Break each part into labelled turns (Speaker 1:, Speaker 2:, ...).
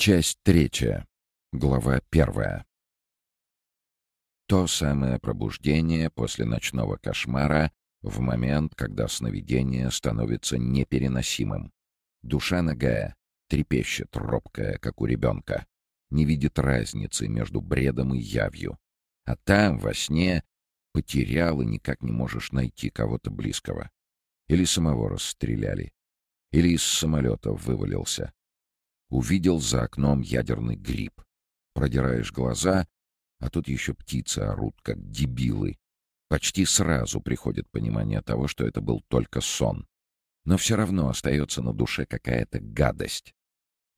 Speaker 1: Часть третья. Глава первая. То самое пробуждение после ночного кошмара в момент, когда сновидение становится непереносимым. Душа нагая, трепещет, робкая, как у ребенка, не видит разницы между бредом и явью. А там, во сне, потерял и никак не можешь найти кого-то близкого. Или самого расстреляли. Или из самолета вывалился Увидел за окном ядерный гриб. Продираешь глаза, а тут еще птицы орут, как дебилы. Почти сразу приходит понимание того, что это был только сон. Но все равно остается на душе какая-то гадость.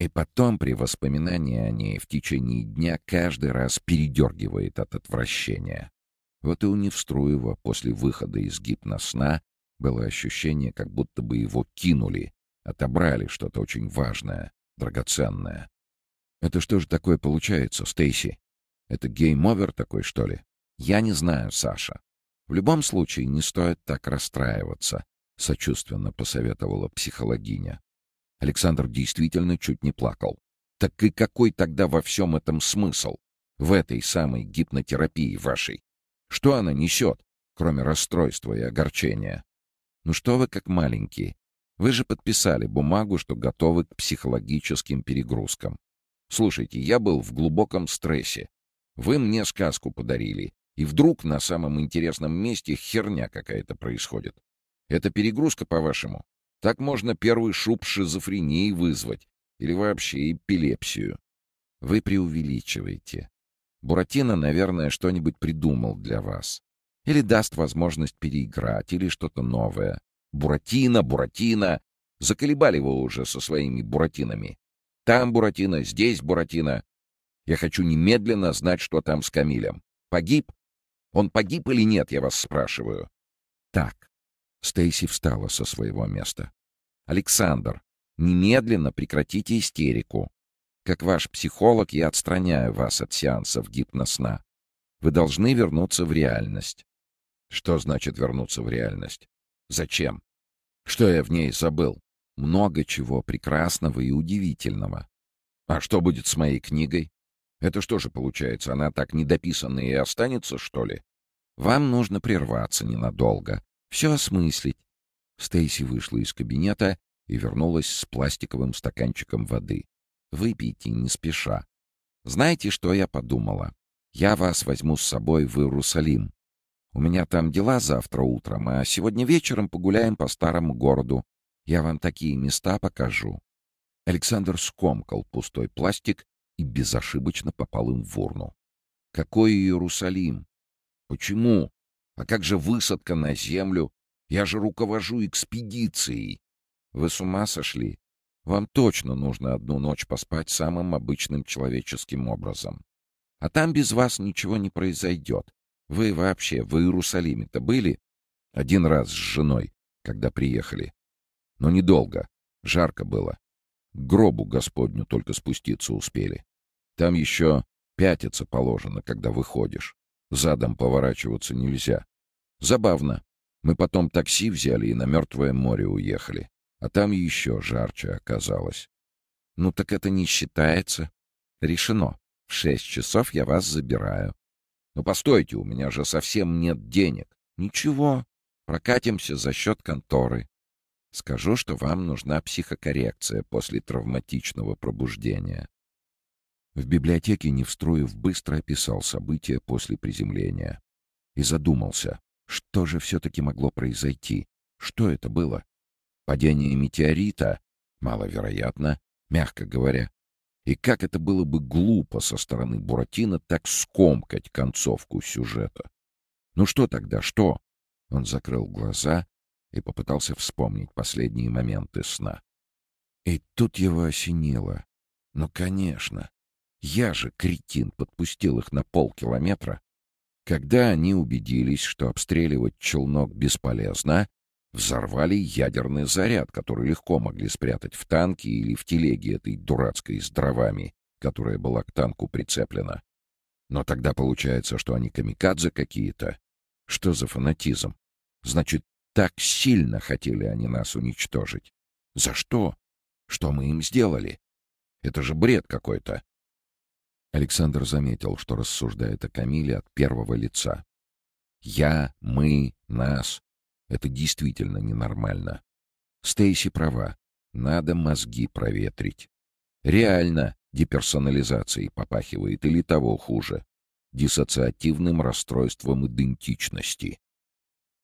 Speaker 1: И потом, при воспоминании о ней, в течение дня каждый раз передергивает от отвращения. Вот и у Невструева после выхода из гипносна было ощущение, как будто бы его кинули, отобрали что-то очень важное драгоценное. Это что же такое получается, Стейси? Это game over такой, что ли? Я не знаю, Саша. В любом случае, не стоит так расстраиваться, сочувственно посоветовала психологиня. Александр действительно чуть не плакал. Так и какой тогда во всем этом смысл? В этой самой гипнотерапии вашей? Что она несет, кроме расстройства и огорчения? Ну что вы как маленькие? Вы же подписали бумагу, что готовы к психологическим перегрузкам. Слушайте, я был в глубоком стрессе. Вы мне сказку подарили, и вдруг на самом интересном месте херня какая-то происходит. Это перегрузка, по-вашему? Так можно первый шуб шизофрении вызвать. Или вообще эпилепсию. Вы преувеличиваете. Буратино, наверное, что-нибудь придумал для вас. Или даст возможность переиграть, или что-то новое. Буратино, Буратино. Заколебали его уже со своими Буратинами. Там Буратино, здесь Буратино. Я хочу немедленно знать, что там с Камилем. Погиб? Он погиб или нет, я вас спрашиваю. Так. Стейси встала со своего места. Александр, немедленно прекратите истерику. Как ваш психолог, я отстраняю вас от сеансов гипносна. Вы должны вернуться в реальность. Что значит вернуться в реальность? Зачем? Что я в ней забыл? Много чего прекрасного и удивительного. А что будет с моей книгой? Это что же получается, она так недописанная и останется, что ли? Вам нужно прерваться ненадолго, все осмыслить. Стейси вышла из кабинета и вернулась с пластиковым стаканчиком воды. Выпейте не спеша. Знаете, что я подумала? Я вас возьму с собой в Иерусалим. У меня там дела завтра утром, а сегодня вечером погуляем по старому городу. Я вам такие места покажу». Александр скомкал пустой пластик и безошибочно попал им в урну. «Какой Иерусалим? Почему? А как же высадка на землю? Я же руковожу экспедицией. Вы с ума сошли? Вам точно нужно одну ночь поспать самым обычным человеческим образом. А там без вас ничего не произойдет. Вы вообще в Иерусалиме-то были? Один раз с женой, когда приехали. Но недолго. Жарко было. К гробу Господню только спуститься успели. Там еще пятиться положено, когда выходишь. Задом поворачиваться нельзя. Забавно. Мы потом такси взяли и на Мертвое море уехали. А там еще жарче оказалось. Ну так это не считается. Решено. В шесть часов я вас забираю. «Ну постойте, у меня же совсем нет денег». «Ничего, прокатимся за счет конторы. Скажу, что вам нужна психокоррекция после травматичного пробуждения». В библиотеке Невстроев быстро описал события после приземления. И задумался, что же все-таки могло произойти? Что это было? Падение метеорита? Маловероятно, мягко говоря. И как это было бы глупо со стороны Буратино так скомкать концовку сюжета. Ну что тогда, что? Он закрыл глаза и попытался вспомнить последние моменты сна. И тут его осенило. Ну, конечно. Я же, кретин, подпустил их на полкилометра. Когда они убедились, что обстреливать челнок бесполезно, Взорвали ядерный заряд, который легко могли спрятать в танке или в телеге этой дурацкой с дровами, которая была к танку прицеплена. Но тогда получается, что они камикадзе какие-то. Что за фанатизм? Значит, так сильно хотели они нас уничтожить. За что? Что мы им сделали? Это же бред какой-то. Александр заметил, что рассуждает о Камиле от первого лица. «Я», «мы», «нас» — это действительно ненормально. Стейси права. Надо мозги проветрить. Реально деперсонализацией попахивает или того хуже — диссоциативным расстройством идентичности.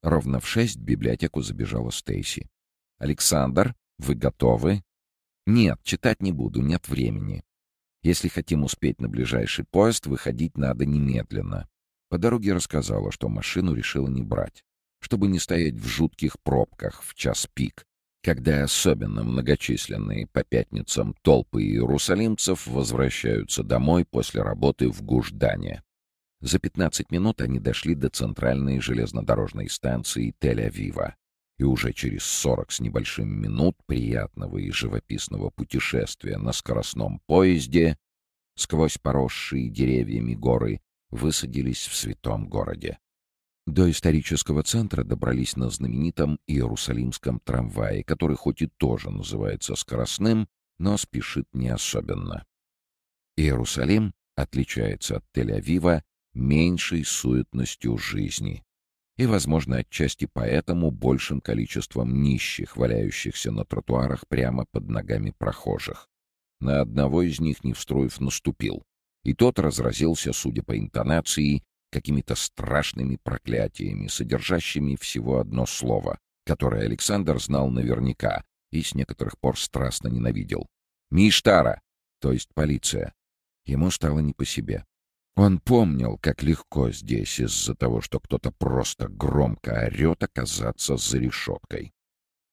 Speaker 1: Ровно в шесть в библиотеку забежала Стейси. «Александр, вы готовы?» «Нет, читать не буду, нет времени. Если хотим успеть на ближайший поезд, выходить надо немедленно». По дороге рассказала, что машину решила не брать, чтобы не стоять в жутких пробках в час пик, когда особенно многочисленные по пятницам толпы иерусалимцев возвращаются домой после работы в Гуждане. За 15 минут они дошли до центральной железнодорожной станции Тель-Авива. И уже через 40 с небольшим минут приятного и живописного путешествия на скоростном поезде сквозь поросшие деревьями горы высадились в святом городе. До исторического центра добрались на знаменитом Иерусалимском трамвае, который хоть и тоже называется скоростным, но спешит не особенно. Иерусалим отличается от Тель-Авива меньшей суетностью жизни и, возможно, отчасти поэтому большим количеством нищих, валяющихся на тротуарах прямо под ногами прохожих. На одного из них Невстроев наступил, и тот разразился, судя по интонации, какими-то страшными проклятиями, содержащими всего одно слово, которое Александр знал наверняка и с некоторых пор страстно ненавидел. «Миштара!» то есть полиция. Ему стало не по себе. Он помнил, как легко здесь из-за того, что кто-то просто громко орет, оказаться за решеткой.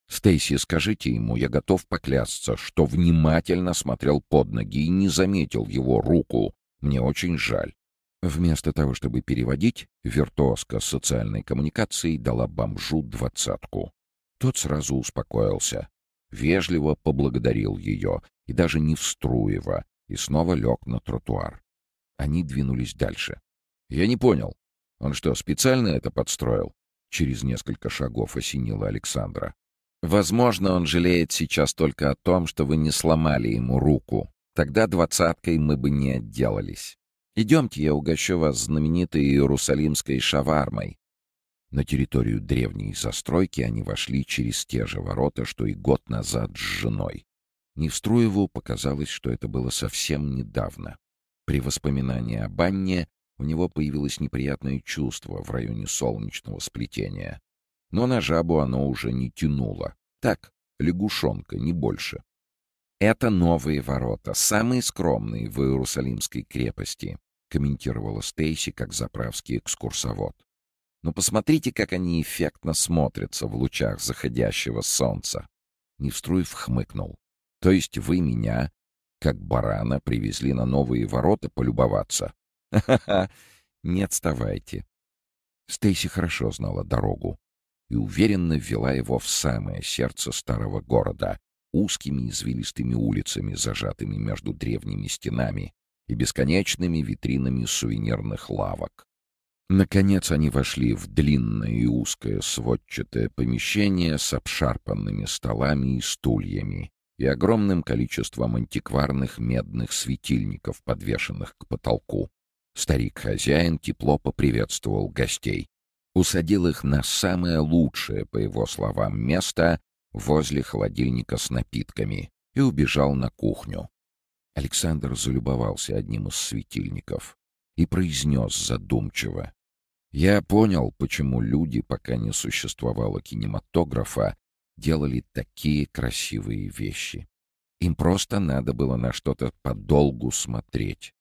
Speaker 1: «Стейси, скажите ему, я готов поклясться, что внимательно смотрел под ноги и не заметил его руку. Мне очень жаль. Вместо того, чтобы переводить, виртуозка социальной коммуникации дала бомжу двадцатку. Тот сразу успокоился, вежливо поблагодарил ее, и даже не вструево, и снова лег на тротуар. Они двинулись дальше. «Я не понял. Он что, специально это подстроил?» Через несколько шагов осенила Александра. «Возможно, он жалеет сейчас только о том, что вы не сломали ему руку. Тогда двадцаткой мы бы не отделались. Идемте, я угощу вас знаменитой иерусалимской шавармой». На территорию древней застройки они вошли через те же ворота, что и год назад с женой. Невструеву показалось, что это было совсем недавно. При воспоминании о банне у него появилось неприятное чувство в районе солнечного сплетения. Но на жабу оно уже не тянуло. Так, лягушонка, не больше. Это новые ворота, самые скромные в Иерусалимской крепости комментировала Стейси как заправский экскурсовод. Но посмотрите, как они эффектно смотрятся в лучах заходящего солнца. Невструев хмыкнул. То есть вы меня, как барана, привезли на новые ворота полюбоваться? Ха-ха-ха, не отставайте. Стейси хорошо знала дорогу и уверенно ввела его в самое сердце старого города, узкими извилистыми улицами, зажатыми между древними стенами, и бесконечными витринами сувенирных лавок. Наконец они вошли в длинное и узкое сводчатое помещение с обшарпанными столами и стульями и огромным количеством антикварных медных светильников, подвешенных к потолку. Старик-хозяин тепло поприветствовал гостей. Усадил их на самое лучшее, по его словам, место возле холодильника с напитками и убежал на кухню. Александр залюбовался одним из светильников и произнес задумчиво. «Я понял, почему люди, пока не существовало кинематографа, делали такие красивые вещи. Им просто надо было на что-то подолгу смотреть.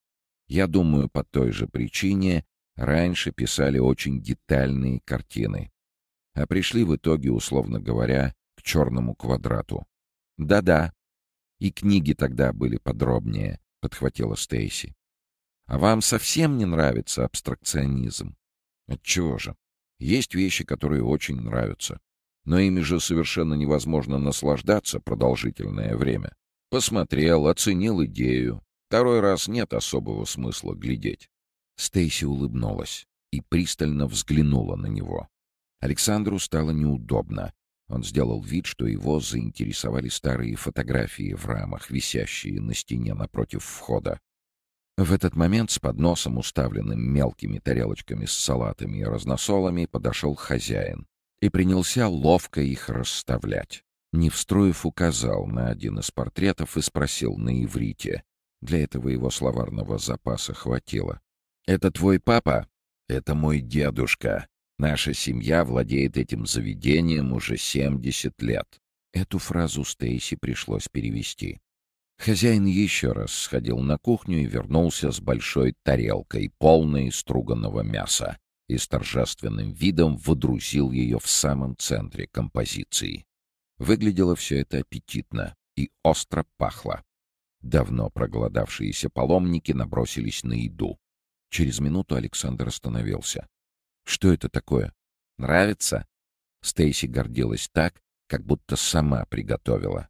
Speaker 1: Я думаю, по той же причине раньше писали очень детальные картины, а пришли в итоге, условно говоря, к черному квадрату. Да-да, и книги тогда были подробнее, — подхватила Стейси. А вам совсем не нравится абстракционизм? Отчего же? Есть вещи, которые очень нравятся. Но ими же совершенно невозможно наслаждаться продолжительное время. Посмотрел, оценил идею. Второй раз нет особого смысла глядеть. Стейси улыбнулась и пристально взглянула на него. Александру стало неудобно, Он сделал вид, что его заинтересовали старые фотографии в рамах, висящие на стене напротив входа. В этот момент с подносом, уставленным мелкими тарелочками с салатами и разносолами, подошел хозяин и принялся ловко их расставлять. Невстроев указал на один из портретов и спросил на иврите. Для этого его словарного запаса хватило. «Это твой папа?» «Это мой дедушка. Наша семья владеет этим заведением уже 70 лет». Эту фразу Стейси пришлось перевести. Хозяин еще раз сходил на кухню и вернулся с большой тарелкой, полной струганного мяса, и с торжественным видом водрузил ее в самом центре композиции. Выглядело все это аппетитно и остро пахло. Давно проголодавшиеся паломники набросились на еду. Через минуту Александр остановился. «Что это такое? Нравится?» Стейси гордилась так, как будто сама приготовила.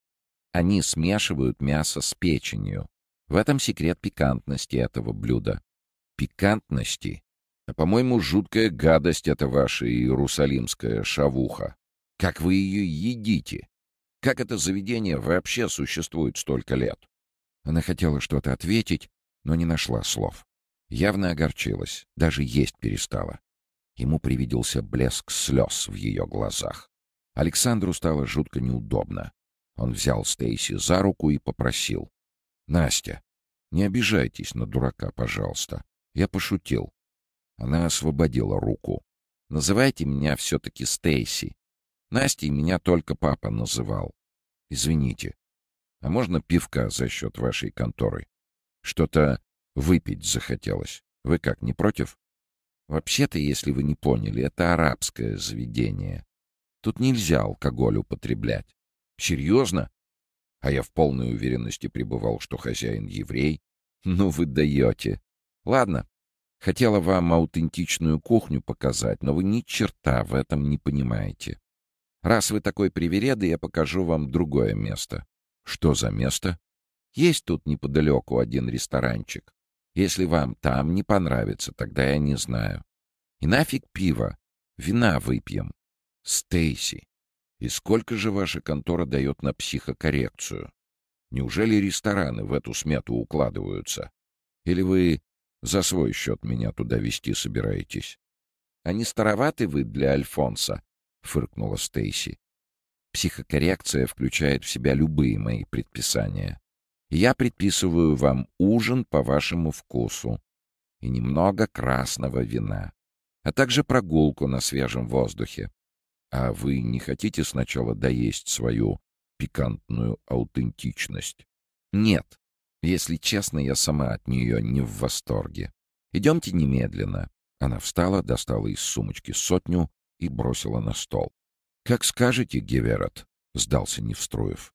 Speaker 1: Они смешивают мясо с печенью. В этом секрет пикантности этого блюда. Пикантности? А, по-моему, жуткая гадость это ваша иерусалимская шавуха. Как вы ее едите? Как это заведение вообще существует столько лет? Она хотела что-то ответить, но не нашла слов. Явно огорчилась, даже есть перестала. Ему привиделся блеск слез в ее глазах. Александру стало жутко неудобно. Он взял Стейси за руку и попросил. «Настя, не обижайтесь на дурака, пожалуйста. Я пошутил». Она освободила руку. «Называйте меня все-таки Стейси. Настей меня только папа называл. Извините. А можно пивка за счет вашей конторы? Что-то выпить захотелось. Вы как, не против?» «Вообще-то, если вы не поняли, это арабское заведение. Тут нельзя алкоголь употреблять. Серьезно? А я в полной уверенности пребывал, что хозяин еврей. Ну вы даете. Ладно, хотела вам аутентичную кухню показать, но вы ни черта в этом не понимаете. Раз вы такой привереды, я покажу вам другое место. Что за место? Есть тут неподалеку один ресторанчик. Если вам там не понравится, тогда я не знаю. И нафиг пиво. Вина выпьем. Стейси, и сколько же ваша контора дает на психокоррекцию? Неужели рестораны в эту смету укладываются? Или вы за свой счет меня туда вести собираетесь? — А не староваты вы для Альфонса? — фыркнула Стейси. Психокоррекция включает в себя любые мои предписания. Я предписываю вам ужин по вашему вкусу и немного красного вина, а также прогулку на свежем воздухе. А вы не хотите сначала доесть свою пикантную аутентичность? Нет. Если честно, я сама от нее не в восторге. Идемте немедленно. Она встала, достала из сумочки сотню и бросила на стол. «Как скажете, Геверот», — сдался Невструев.